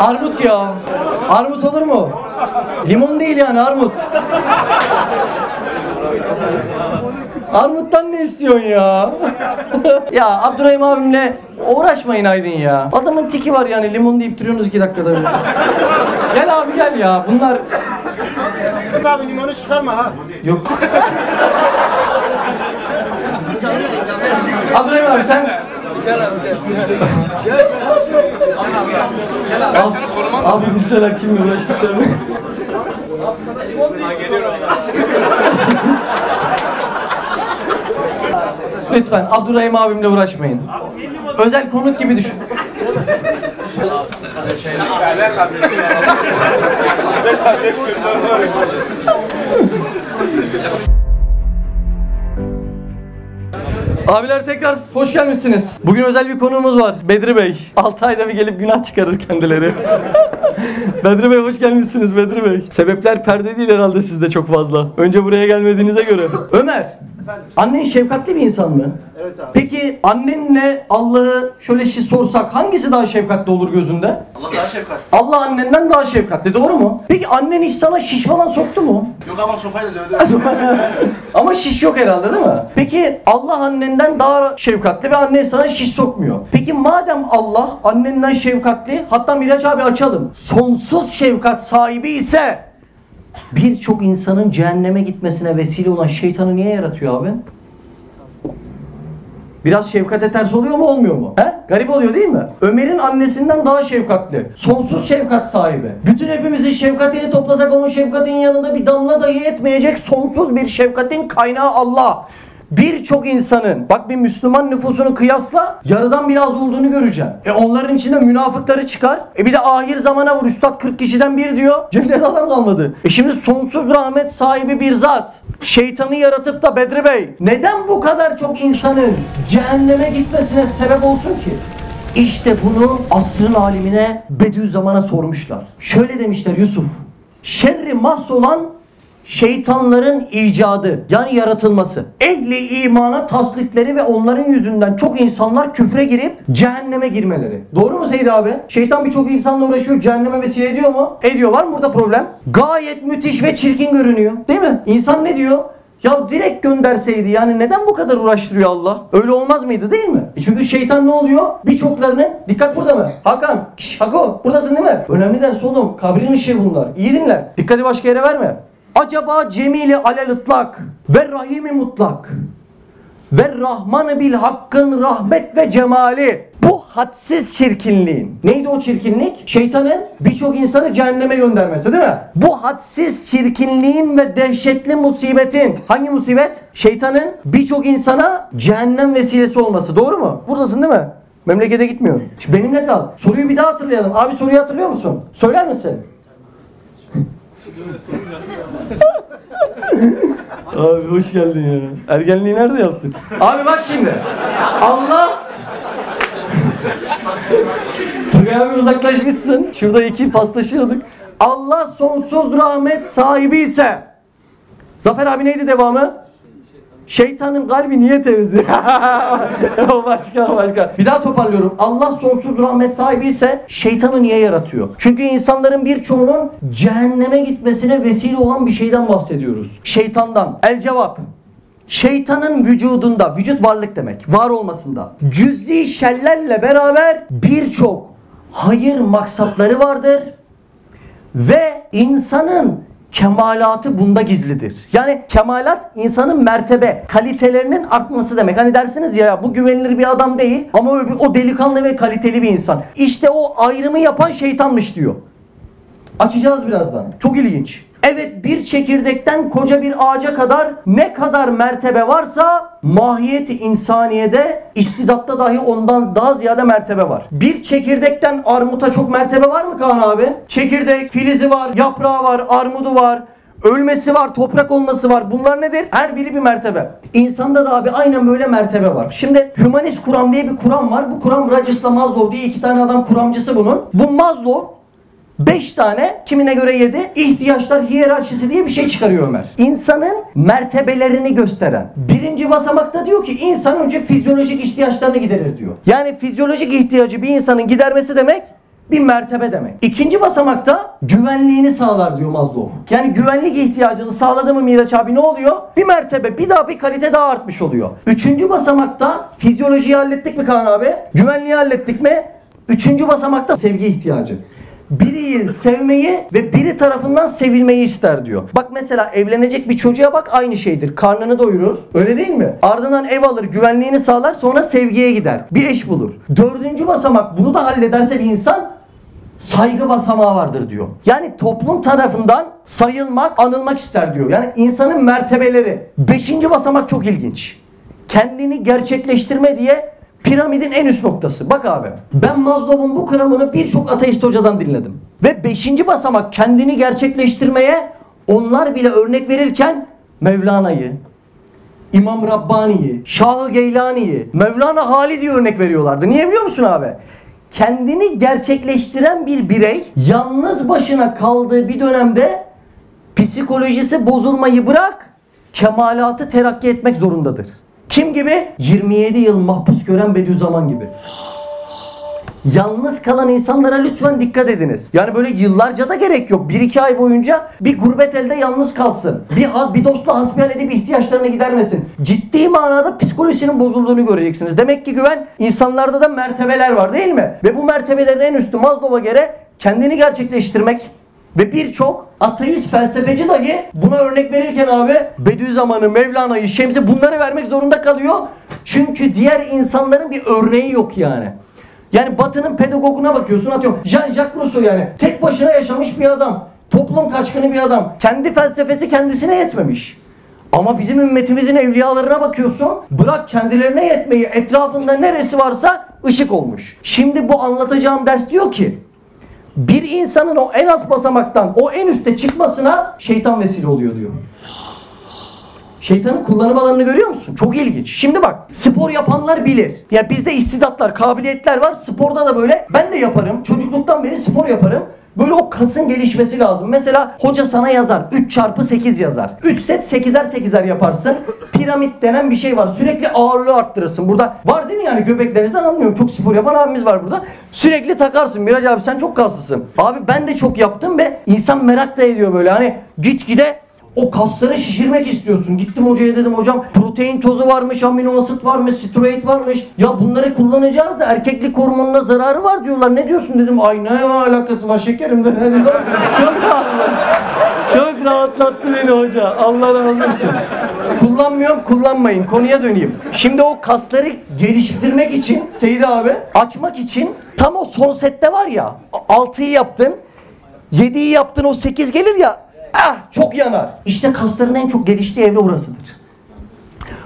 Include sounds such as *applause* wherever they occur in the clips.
Armut ya. Armut olur mu? Limon değil yani armut. Armuttan ne istiyorsun ya? *laughs* ya Abdurrahim abimle uğraşmayın Aydın ya. Adamın tiki var yani limon deyip duruyorsunuz iki dakikada. bile. gel abi gel ya. Bunlar Abi limonu çıkarma ha. yok. Abdurrahim abi sen Abi, abi bilseler kimle uğraştıklarını. Lütfen Abdurrahim abimle uğraşmayın. Özel konuk gibi düşün. Abiler tekrar hoş gelmişsiniz. Bugün özel bir konuğumuz var. Bedri Bey. 6 ayda bir gelip günah çıkarır kendileri. *laughs* Bedri Bey hoş gelmişsiniz Bedri Bey. Sebepler perde değil herhalde sizde çok fazla. Önce buraya gelmediğinize göre. Ömer. Annen şefkatli bir insan mı? Evet abi. Peki annenle Allah'ı şöyle şey sorsak hangisi daha şefkatli olur gözünde? Allah daha şefkat. Allah annenden daha şefkatli doğru mu? Peki annen hiç sana şiş falan soktu mu? Yok ama sopayla dövdü. *laughs* Ama şiş yok herhalde değil mi? Peki Allah annenden daha şefkatli ve annen sana şiş sokmuyor. Peki madem Allah annenden şefkatli hatta Miraç abi açalım. Sonsuz şefkat sahibi ise birçok insanın cehenneme gitmesine vesile olan şeytanı niye yaratıyor abi? Biraz şefkate ters oluyor mu olmuyor mu? He? Garip oluyor değil mi? Ömer'in annesinden daha şefkatli. Sonsuz şefkat sahibi. Bütün hepimizin şefkatini toplasak onun şefkatinin yanında bir damla dahi etmeyecek sonsuz bir şefkatin kaynağı Allah. Birçok insanın bak bir Müslüman nüfusunu kıyasla yarıdan biraz olduğunu göreceğim. E onların içinde münafıkları çıkar. E bir de ahir zamana vur üstad 40 kişiden bir diyor. Cennet *laughs* adam kalmadı. E şimdi sonsuz rahmet sahibi bir zat. Şeytanı yaratıp da Bedri Bey neden bu kadar çok insanın cehenneme gitmesine sebep olsun ki? İşte bunu asrın alimine Bediüzzaman'a sormuşlar. Şöyle demişler Yusuf. Şerri mahsolan şeytanların icadı yani yaratılması. Ehli imana tasdikleri ve onların yüzünden çok insanlar küfre girip cehenneme girmeleri. Doğru mu Seyit abi? Şeytan birçok insanla uğraşıyor. Cehenneme vesile ediyor mu? Ediyor. Var mı burada problem? Gayet müthiş ve çirkin görünüyor. Değil mi? İnsan ne diyor? Ya direkt gönderseydi yani neden bu kadar uğraştırıyor Allah? Öyle olmaz mıydı değil mi? E çünkü şeytan ne oluyor? Birçoklarının dikkat burada mı? Hakan, şş, Hako buradasın değil mi? Önemli ders oğlum. Kabrin ışığı bunlar. İyi dinle. Dikkati başka yere verme. Acaba cemili alel ıtlak ve rahimi mutlak ve Rahmanı bil hakkın rahmet ve cemali. Bu hadsiz çirkinliğin. Neydi o çirkinlik? Şeytanın birçok insanı cehenneme göndermesi değil mi? Bu hadsiz çirkinliğin ve dehşetli musibetin. Hangi musibet? Şeytanın birçok insana cehennem vesilesi olması. Doğru mu? Buradasın değil mi? Memlekete gitmiyor. Şimdi benimle kal. Soruyu bir daha hatırlayalım. Abi soruyu hatırlıyor musun? Söyler misin? Abi hoş geldin ya. Ergenliği nerede yaptın? Abi bak şimdi. Allah Turgay abi uzaklaşmışsın. Şurada iki paslaşıyorduk. Allah sonsuz rahmet sahibi ise Zafer abi neydi devamı? Şeytanın kalbi niye temizdi? *laughs* o başka o başka. Bir daha toparlıyorum. Allah sonsuz rahmet sahibi ise şeytanı niye yaratıyor? Çünkü insanların birçoğunun cehenneme gitmesine vesile olan bir şeyden bahsediyoruz. Şeytandan. El cevap. Şeytanın vücudunda, vücut varlık demek, var olmasında cüz'i şerlerle beraber birçok hayır maksatları vardır ve insanın kemalatı bunda gizlidir. Yani kemalat insanın mertebe, kalitelerinin artması demek. Hani dersiniz ya bu güvenilir bir adam değil ama o, o delikanlı ve kaliteli bir insan. İşte o ayrımı yapan şeytanmış diyor. Açacağız birazdan. Çok ilginç. Evet bir çekirdekten koca bir ağaca kadar ne kadar mertebe varsa mahiyeti insaniyede istidatta dahi ondan daha ziyade mertebe var. Bir çekirdekten armuta çok mertebe var mı Kaan abi? Çekirdek, filizi var, yaprağı var, armudu var. Ölmesi var, toprak olması var. Bunlar nedir? Her biri bir mertebe. İnsanda da abi aynen böyle mertebe var. Şimdi Hümanist Kuram diye bir kuram var. Bu kuram Rajas'la Maslow diye iki tane adam kuramcısı bunun. Bu Maslow 5 tane, kimine göre 7 ihtiyaçlar hiyerarşisi diye bir şey çıkarıyor Ömer. İnsanın mertebelerini gösteren. Birinci basamakta diyor ki insan önce fizyolojik ihtiyaçlarını giderir diyor. Yani fizyolojik ihtiyacı bir insanın gidermesi demek bir mertebe demek. İkinci basamakta güvenliğini sağlar diyor Maslow. Yani güvenlik ihtiyacını sağladı mı Miraç abi ne oluyor? Bir mertebe bir daha bir kalite daha artmış oluyor. Üçüncü basamakta fizyolojiyi hallettik mi Kaan abi? Güvenliği hallettik mi? Üçüncü basamakta sevgi ihtiyacı. Biriyi sevmeyi ve biri tarafından sevilmeyi ister diyor. Bak mesela evlenecek bir çocuğa bak aynı şeydir. Karnını doyurur. Öyle değil mi? Ardından ev alır, güvenliğini sağlar, sonra sevgiye gider. Bir eş bulur. Dördüncü basamak bunu da hallederse bir insan saygı basamağı vardır diyor. Yani toplum tarafından sayılmak, anılmak ister diyor. Yani insanın mertebeleri. Beşinci basamak çok ilginç. Kendini gerçekleştirme diye piramidin en üst noktası. Bak abi ben Maslow'un bu kuramını birçok ateist hocadan dinledim. Ve beşinci basamak kendini gerçekleştirmeye onlar bile örnek verirken Mevlana'yı, İmam Rabbani'yi, Şah-ı Geylani'yi, Mevlana Halid'i örnek veriyorlardı. Niye biliyor musun abi? Kendini gerçekleştiren bir birey yalnız başına kaldığı bir dönemde psikolojisi bozulmayı bırak kemalatı terakki etmek zorundadır. Kim gibi? 27 yıl mahpus gören Bediüzzaman gibi. Yalnız kalan insanlara lütfen dikkat ediniz. Yani böyle yıllarca da gerek yok. 1-2 ay boyunca bir gurbet elde yalnız kalsın. Bir, bir dostla hasbihal edip ihtiyaçlarını gidermesin. Ciddi manada psikolojisinin bozulduğunu göreceksiniz. Demek ki güven insanlarda da mertebeler var değil mi? Ve bu mertebelerin en üstü Maslow'a göre kendini gerçekleştirmek, ve birçok ateist felsefeci dahi buna örnek verirken abi Bediüzzaman'ı, Mevlana'yı, Şems'i bunları vermek zorunda kalıyor. Çünkü diğer insanların bir örneği yok yani. Yani Batı'nın pedagoguna bakıyorsun atıyorum. Jean-Jacques Rousseau yani. Tek başına yaşamış bir adam. Toplum kaçkını bir adam. Kendi felsefesi kendisine yetmemiş. Ama bizim ümmetimizin evliyalarına bakıyorsun. Bırak kendilerine yetmeyi etrafında neresi varsa ışık olmuş. Şimdi bu anlatacağım ders diyor ki bir insanın o en az basamaktan o en üste çıkmasına şeytan vesile oluyor diyor. Şeytanın kullanım alanını görüyor musun? Çok ilginç. Şimdi bak spor yapanlar bilir. Ya bizde istidatlar, kabiliyetler var. Sporda da böyle. Ben de yaparım. Çocukluktan beri spor yaparım. Böyle o kasın gelişmesi lazım. Mesela hoca sana yazar. 3 çarpı 8 yazar. 3 set 8'er 8'er yaparsın. Piramit denen bir şey var. Sürekli ağırlığı arttırırsın. Burada var değil mi yani göbeklerinizden anlıyorum. Çok spor yapan abimiz var burada. Sürekli takarsın. Miraç abi sen çok kaslısın. Abi ben de çok yaptım ve insan merak da ediyor böyle. Hani gitgide o kasları şişirmek istiyorsun. Gittim hocaya dedim hocam protein tozu varmış, amino asit varmış, steroid varmış. Ya bunları kullanacağız da erkeklik hormonuna zararı var diyorlar. Ne diyorsun dedim. Ay ne alakası var şekerim de. *laughs* Çok rahatladı. Çok rahatlattı beni hoca. Allah razı olsun. Kullanmıyorum, kullanmayın. Konuya döneyim. Şimdi o kasları geliştirmek için Seyit abi açmak için tam o son sette var ya 6'yı yaptın 7'yi yaptın o 8 gelir ya ah çok yanar. İşte kasların en çok geliştiği evre orasıdır.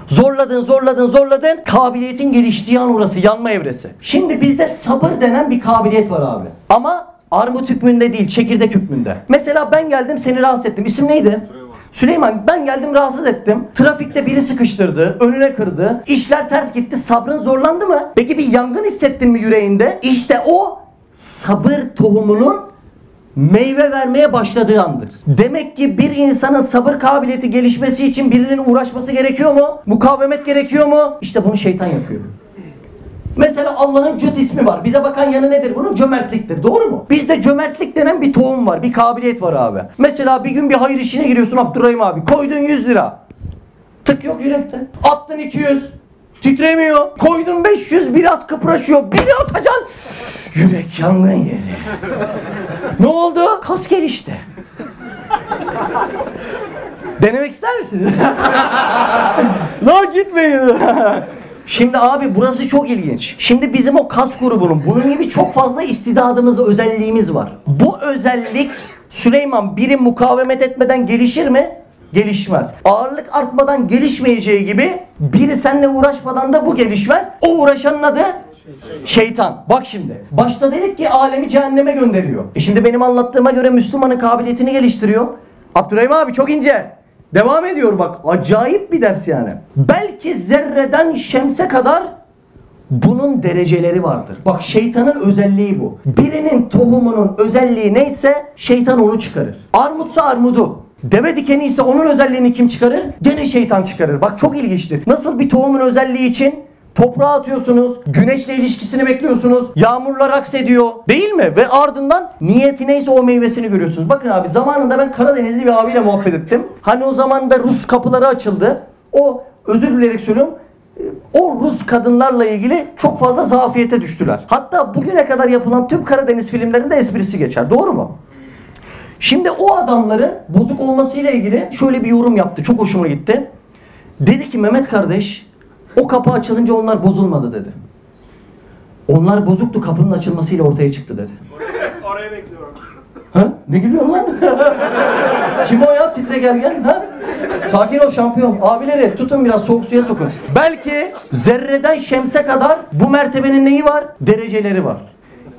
Zorladın, zorladın, zorladın. Kabiliyetin geliştiği an orası, yanma evresi. Şimdi bizde sabır denen bir kabiliyet var abi. Ama armut hükmünde değil, çekirdek hükmünde. Mesela ben geldim seni rahatsız ettim. İsim neydi? Süleyman ben geldim rahatsız ettim. Trafikte biri sıkıştırdı, önüne kırdı. İşler ters gitti. Sabrın zorlandı mı? Peki bir yangın hissettin mi yüreğinde? İşte o sabır tohumunun meyve vermeye başladığı andır. Demek ki bir insanın sabır kabiliyeti gelişmesi için birinin uğraşması gerekiyor mu? Mukavemet gerekiyor mu? İşte bunu şeytan yapıyor. Mesela Allah'ın cüt ismi var. Bize bakan yanı nedir bunun? Cömertliktir. Doğru mu? Bizde cömertlik denen bir tohum var. Bir kabiliyet var abi. Mesela bir gün bir hayır işine giriyorsun Abdurrahim abi. Koydun 100 lira. Tık yok yürekte. Attın 200. Titremiyor. Koydun 500 biraz kıpraşıyor. Biri atacaksın. Yürek yangın yeri. ne oldu? Kas gelişti. Denemek ister misin? *laughs* Lan gitmeyin. Şimdi abi burası çok ilginç. Şimdi bizim o kas grubunun bunun gibi çok fazla istidadımız, özelliğimiz var. Bu özellik Süleyman biri mukavemet etmeden gelişir mi? Gelişmez. Ağırlık artmadan gelişmeyeceği gibi biri seninle uğraşmadan da bu gelişmez. O uğraşanın adı Şeytan. Bak şimdi. Başta dedik ki alemi cehenneme gönderiyor. E şimdi benim anlattığıma göre Müslümanın kabiliyetini geliştiriyor. Abdurrahim abi çok ince. Devam ediyor bak. Acayip bir ders yani. Belki zerreden şemse kadar Bunun dereceleri vardır. Bak şeytanın özelliği bu. Birinin tohumunun özelliği neyse şeytan onu çıkarır. Armutsa armudu. Deve dikeni ise onun özelliğini kim çıkarır? Gene şeytan çıkarır. Bak çok ilginçtir. Nasıl bir tohumun özelliği için toprağa atıyorsunuz, güneşle ilişkisini bekliyorsunuz, yağmurlar aksediyor değil mi? Ve ardından niyeti neyse o meyvesini görüyorsunuz. Bakın abi zamanında ben Karadenizli bir abiyle muhabbet ettim. Hani o zaman da Rus kapıları açıldı. O özür dileyerek söylüyorum o Rus kadınlarla ilgili çok fazla zafiyete düştüler. Hatta bugüne kadar yapılan tüm Karadeniz filmlerinde esprisi geçer. Doğru mu? Şimdi o adamların bozuk olmasıyla ilgili şöyle bir yorum yaptı. Çok hoşuma gitti. Dedi ki Mehmet kardeş o kapı açılınca onlar bozulmadı dedi. Onlar bozuktu kapının açılmasıyla ortaya çıktı dedi. Oraya bekliyorum. Ha? Ne gülüyorsun lan? Kim o ya titre gergen? Ha? Sakin ol şampiyon. Abileri tutun biraz soğuk suya sokun. Belki zerreden şemse kadar bu mertebenin neyi var? Dereceleri var.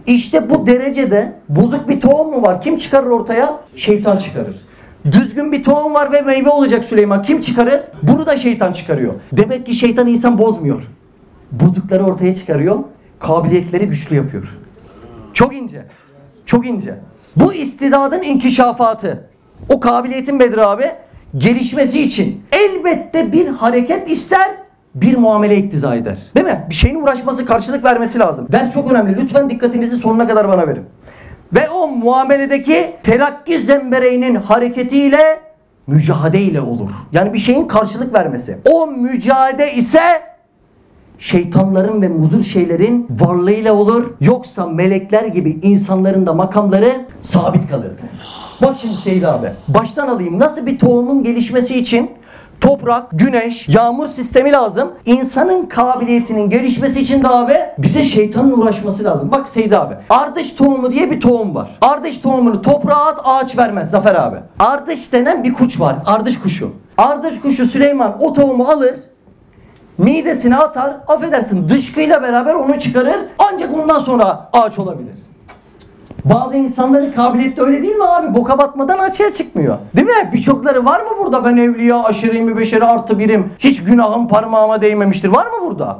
İşte bu derecede bozuk bir tohum mu var? Kim çıkarır ortaya? Şeytan çıkarır. Düzgün bir tohum var ve meyve olacak Süleyman. Kim çıkarır? Bunu da şeytan çıkarıyor. Demek ki şeytan insan bozmuyor. Bozukları ortaya çıkarıyor. Kabiliyetleri güçlü yapıyor. Çok ince. Çok ince. Bu istidadın inkişafatı. O kabiliyetin Bedri abi gelişmesi için elbette bir hareket ister bir muamele iktiza eder. Değil mi? Bir şeyin uğraşması, karşılık vermesi lazım. Ders çok önemli. Lütfen dikkatinizi sonuna kadar bana verin. Ve o muameledeki terakki zembereğinin hareketiyle mücadele olur. Yani bir şeyin karşılık vermesi. O mücadele ise şeytanların ve muzur şeylerin varlığıyla olur. Yoksa melekler gibi insanların da makamları sabit kalırdı. Bak şimdi Seyit abi. Baştan alayım. Nasıl bir tohumun gelişmesi için toprak, güneş, yağmur sistemi lazım. İnsanın kabiliyetinin gelişmesi için de abi bize şeytanın uğraşması lazım. Bak Seyit abi. Ardış tohumu diye bir tohum var. Ardış tohumunu toprağa at ağaç vermez Zafer abi. Ardış denen bir kuş var. Ardış kuşu. Ardış kuşu Süleyman o tohumu alır midesine atar, affedersin dışkıyla beraber onu çıkarır. Ancak ondan sonra ağaç olabilir. Bazı insanların kabiliyeti öyle değil mi abi? Boka batmadan açığa çıkmıyor. Değil mi? Birçokları var mı burada? Ben evliya, aşırı mübeşeri artı birim. Hiç günahım parmağıma değmemiştir. Var mı burada?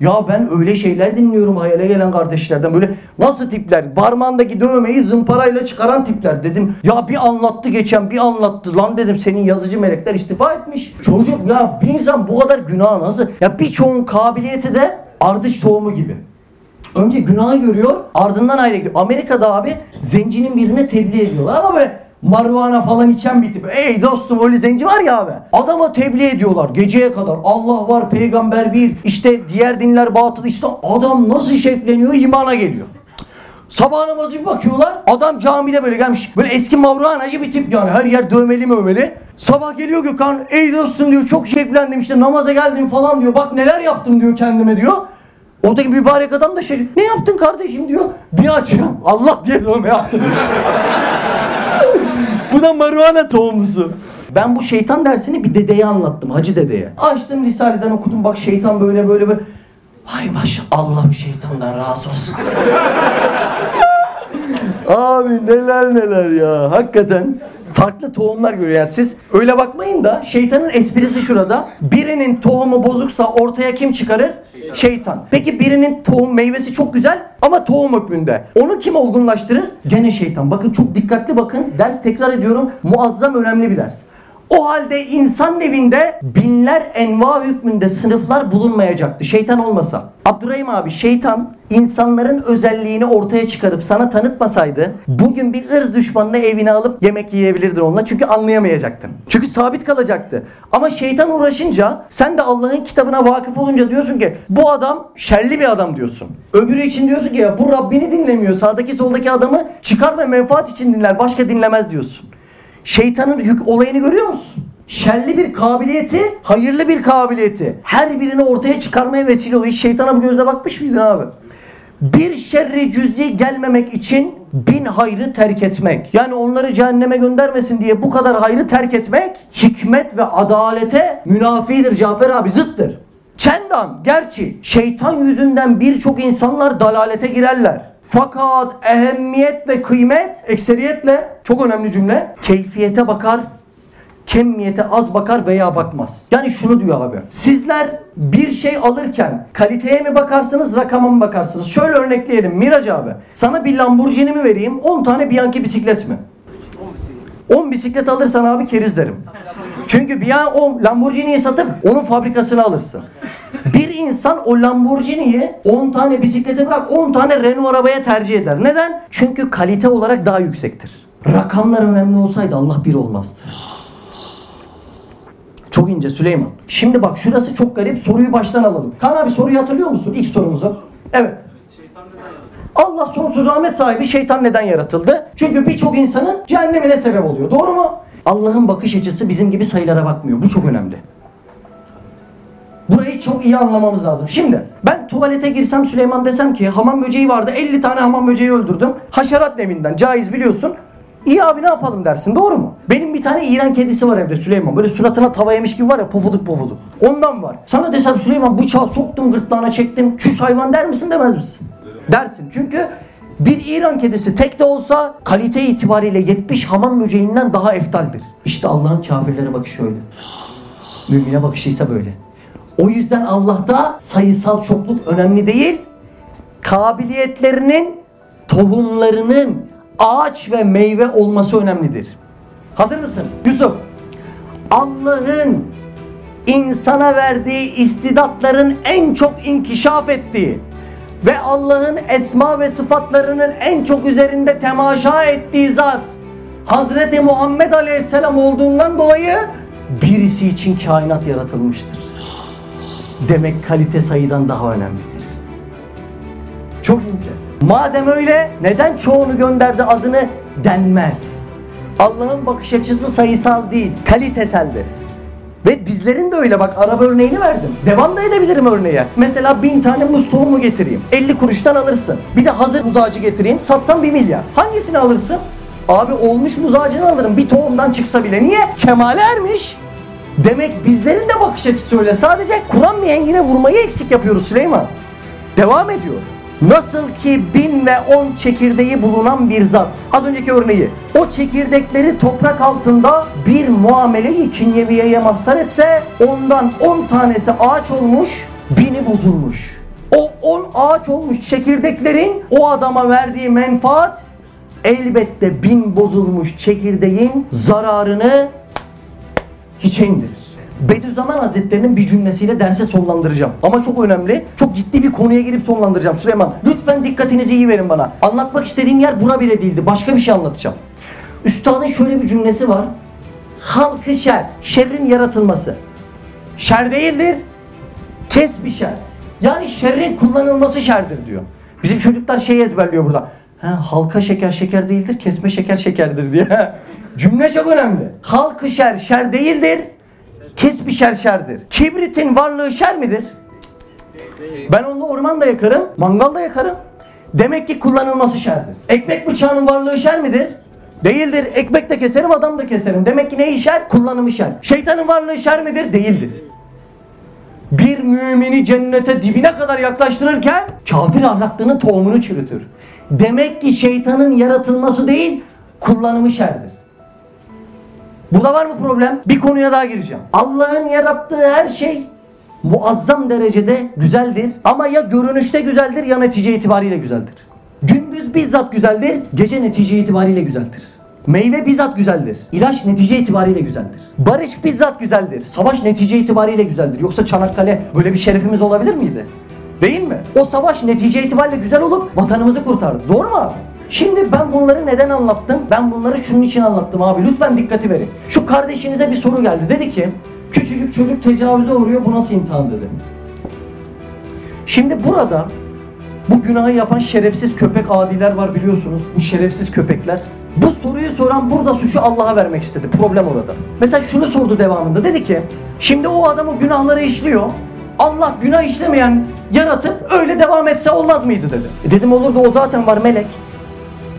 Ya ben öyle şeyler dinliyorum hayale gelen kardeşlerden. Böyle nasıl tipler? Parmağındaki dövmeyi zımparayla çıkaran tipler. Dedim ya bir anlattı geçen bir anlattı. Lan dedim senin yazıcı melekler istifa etmiş. Çocuk ya bir insan bu kadar günah nasıl? Ya birçoğun kabiliyeti de ardış tohumu gibi. Önce günahı görüyor, ardından ayrı gidiyor. Amerika'da abi zencinin birine tebliğ ediyorlar ama böyle marihuana falan içen bir tip. Ey dostum öyle zenci var ya abi. Adama tebliğ ediyorlar geceye kadar. Allah var, peygamber bir, işte diğer dinler batıl, İslam. Adam nasıl şevkleniyor, imana geliyor. Sabah namazı bir bakıyorlar. Adam camide böyle gelmiş. Böyle eski mavruanacı bir tip yani. Her yer dövmeli mövmeli. Sabah geliyor Gökhan. Ey dostum diyor çok şevklendim işte namaza geldim falan diyor. Bak neler yaptım diyor kendime diyor. Oradaki mübarek adam da şey ne yaptın kardeşim diyor. Bir açıyor. Allah diye dövme yaptım. *laughs* bu da marihuana tohumlusu. Ben bu şeytan dersini bir dedeye anlattım. Hacı dedeye. Açtım Risale'den okudum. Bak şeytan böyle böyle böyle. Hay maşallah Allah bir şeytandan razı olsun. Abi neler neler ya. Hakikaten farklı tohumlar görüyor. Yani siz öyle bakmayın da şeytanın esprisi şurada. Birinin tohumu bozuksa ortaya kim çıkarır? Şeytan. Peki birinin tohum meyvesi çok güzel ama tohum hükmünde. Onu kim olgunlaştırır? Gene şeytan. Bakın çok dikkatli bakın. Ders tekrar ediyorum. Muazzam önemli bir ders. O halde insan evinde binler enva hükmünde sınıflar bulunmayacaktı. Şeytan olmasa. Abdurrahim abi şeytan insanların özelliğini ortaya çıkarıp sana tanıtmasaydı bugün bir ırz düşmanını evine alıp yemek yiyebilirdin onunla çünkü anlayamayacaktın. Çünkü sabit kalacaktı. Ama şeytan uğraşınca sen de Allah'ın kitabına vakıf olunca diyorsun ki bu adam şerli bir adam diyorsun. Öbürü için diyorsun ki ya bu Rabbini dinlemiyor. Sağdaki soldaki adamı çıkar ve menfaat için dinler. Başka dinlemez diyorsun. Şeytanın yük olayını görüyor musun? Şerli bir kabiliyeti, hayırlı bir kabiliyeti. Her birini ortaya çıkarmaya vesile oluyor. Hiç şeytana bu gözle bakmış mıydın abi? Bir şerri cüzi gelmemek için bin hayrı terk etmek. Yani onları cehenneme göndermesin diye bu kadar hayrı terk etmek hikmet ve adalete münafidir Cafer abi zıttır. Çendan gerçi şeytan yüzünden birçok insanlar dalalete girerler. Fakat ehemmiyet ve kıymet ekseriyetle çok önemli cümle keyfiyete bakar kemmiyete az bakar veya bakmaz. Yani şunu diyor abi. Sizler bir şey alırken kaliteye mi bakarsınız, rakama mı bakarsınız? Şöyle örnekleyelim. Miraç abi. Sana bir Lamborghini mi vereyim, 10 tane Bianchi bisiklet mi? 10 bisiklet alırsan abi keriz derim. Çünkü bir an o Lamborghini'yi satıp onun fabrikasını alırsın. Bir insan o Lamborghini'yi 10 tane bisiklete bırak 10 tane Renault arabaya tercih eder. Neden? Çünkü kalite olarak daha yüksektir. Rakamlar önemli olsaydı Allah bir olmazdı. Çok ince Süleyman. Şimdi bak şurası çok garip. Soruyu baştan alalım. Kaan abi soruyu hatırlıyor musun? İlk sorumuzu. Evet. Allah sonsuz rahmet sahibi şeytan neden yaratıldı? Çünkü birçok insanın cehennemine sebep oluyor. Doğru mu? Allah'ın bakış açısı bizim gibi sayılara bakmıyor. Bu çok önemli. Burayı çok iyi anlamamız lazım. Şimdi ben tuvalete girsem Süleyman desem ki hamam böceği vardı 50 tane hamam böceği öldürdüm. Haşerat nevinden caiz biliyorsun. İyi abi ne yapalım dersin doğru mu? Benim bir tane İran kedisi var evde Süleyman. Böyle suratına tava yemiş gibi var ya pofuduk pofuduk. Ondan var. Sana desem Süleyman bıçağı soktum gırtlağına çektim. Çüş hayvan der misin demez misin? Dersin. Çünkü bir İran kedisi tek de olsa kalite itibariyle 70 hamam böceğinden daha eftaldir. İşte Allah'ın kafirlere bakışı öyle. Mümine bakışıysa böyle. O yüzden Allah'ta sayısal çokluk önemli değil. Kabiliyetlerinin, tohumlarının ağaç ve meyve olması önemlidir. Hazır mısın? Yusuf. Allah'ın insana verdiği istidatların en çok inkişaf ettiği ve Allah'ın esma ve sıfatlarının en çok üzerinde temaşa ettiği zat Hazreti Muhammed Aleyhisselam olduğundan dolayı birisi için kainat yaratılmıştır. Demek kalite sayıdan daha önemlidir. Çok ince. Madem öyle neden çoğunu gönderdi azını denmez. Allah'ın bakış açısı sayısal değil, kaliteseldir. Ve bizlerin de öyle bak araba örneğini verdim. Devam da edebilirim örneğe. Mesela bin tane muz tohumu getireyim. 50 kuruştan alırsın. Bir de hazır muz ağacı getireyim. Satsam 1 milyar. Hangisini alırsın? Abi olmuş muz ağacını alırım. Bir tohumdan çıksa bile. Niye? Kemale ermiş. Demek bizlerin de bakış açısı öyle. Sadece Kur'an mihengine vurmayı eksik yapıyoruz Süleyman. Devam ediyor. Nasıl ki bin ve on çekirdeği bulunan bir zat. Az önceki örneği. O çekirdekleri toprak altında bir muamele-i kinyeviyeye mazhar etse ondan on tanesi ağaç olmuş, bini bozulmuş. O on ağaç olmuş çekirdeklerin o adama verdiği menfaat elbette bin bozulmuş çekirdeğin zararını hiçe indirir. Bediüzzaman Hazretleri'nin bir cümlesiyle derse sonlandıracağım. Ama çok önemli. Çok ciddi bir konuya girip sonlandıracağım Süleyman. Lütfen dikkatinizi iyi verin bana. Anlatmak istediğim yer bura bile değildi. Başka bir şey anlatacağım. Üstadın şöyle bir cümlesi var. Halkı şer. Şerrin yaratılması. Şer değildir. Kes bir şer. Yani şerrin kullanılması şerdir diyor. Bizim çocuklar şey ezberliyor burada. Ha, halka şeker şeker değildir, kesme şeker şekerdir diye. *laughs* Cümle çok önemli. Halkı şer şer değildir, kesbi şer şerdir. Kibritin varlığı şer midir? Ben onunla orman da yakarım, mangal da yakarım. Demek ki kullanılması şerdir. Ekmek bıçağının varlığı şer midir? Değildir. Ekmek de keserim, adam da keserim. Demek ki ne şer? Kullanımı şer. Şeytanın varlığı şer midir? Değildir. Bir mümini cennete dibine kadar yaklaştırırken kafir ahlaklığının tohumunu çürütür. Demek ki şeytanın yaratılması değil, kullanımı şerdir. Burada var mı problem? Bir konuya daha gireceğim. Allah'ın yarattığı her şey muazzam derecede güzeldir. Ama ya görünüşte güzeldir ya netice itibariyle güzeldir. Gündüz bizzat güzeldir, gece netice itibariyle güzeldir. Meyve bizzat güzeldir. İlaç netice itibariyle güzeldir. Barış bizzat güzeldir. Savaş netice itibariyle güzeldir. Yoksa Çanakkale böyle bir şerefimiz olabilir miydi? Değil mi? O savaş netice itibariyle güzel olup vatanımızı kurtardı. Doğru mu abi? Şimdi ben bunları neden anlattım? Ben bunları şunun için anlattım abi. Lütfen dikkati verin. Şu kardeşinize bir soru geldi. Dedi ki küçücük çocuk tecavüze uğruyor. Bu nasıl imtihan dedi. Şimdi burada bu günahı yapan şerefsiz köpek adiler var biliyorsunuz. Bu şerefsiz köpekler. Bu soruyu soran burada suçu Allah'a vermek istedi. Problem orada. Mesela şunu sordu devamında. Dedi ki şimdi o adam o günahları işliyor. Allah günah işlemeyen yaratıp öyle devam etse olmaz mıydı dedi. E dedim olurdu o zaten var melek.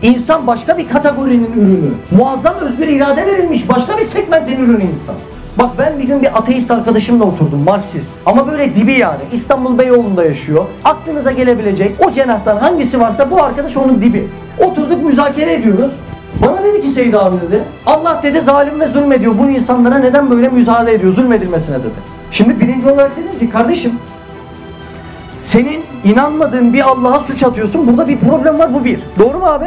İnsan başka bir kategorinin ürünü. Muazzam özgür irade verilmiş başka bir segmentin ürünü insan. Bak ben bir gün bir ateist arkadaşımla oturdum Marksist. Ama böyle dibi yani. İstanbul Beyoğlu'nda yaşıyor. Aklınıza gelebilecek o cenahtan hangisi varsa bu arkadaş onun dibi. Oturduk müzakere ediyoruz. Bana dedi ki Seyit abi dedi. Allah dedi zalim ve zulmediyor. Bu insanlara neden böyle müsaade ediyor zulmedilmesine dedi. Şimdi birinci olarak dedim ki kardeşim senin inanmadığın bir Allah'a suç atıyorsun. Burada bir problem var bu bir. Doğru mu abi?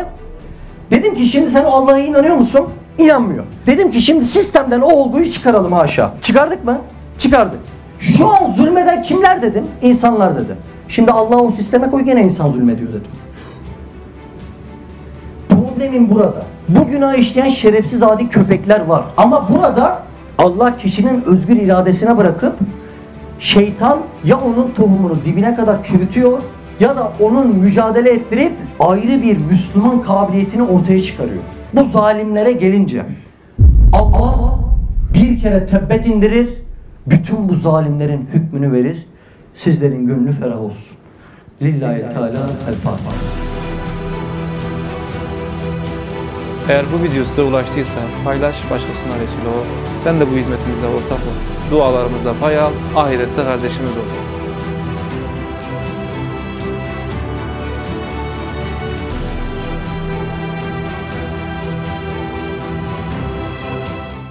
Dedim ki şimdi sen Allah'a inanıyor musun? İnanmıyor. Dedim ki şimdi sistemden o olguyu çıkaralım haşa. Çıkardık mı? Çıkardık. Şu an zulmeden kimler dedim? İnsanlar dedim. Şimdi Allah o sisteme koy gene insan zulmediyor dedim. Problemin burada. Bu günah işleyen şerefsiz adi köpekler var. Ama burada Allah kişinin özgür iradesine bırakıp şeytan ya onun tohumunu dibine kadar çürütüyor ya da onun mücadele ettirip ayrı bir Müslüman kabiliyetini ortaya çıkarıyor. Bu zalimlere gelince Allah bir kere tebbet indirir, bütün bu zalimlerin hükmünü verir. Sizlerin gönlü ferah olsun. Lillahi Teala El Fatiha. Eğer bu video size ulaştıysa paylaş başkasına vesile ol. Sen de bu hizmetimizde ortak ol. Dualarımızda pay al, ahirette kardeşimiz ol.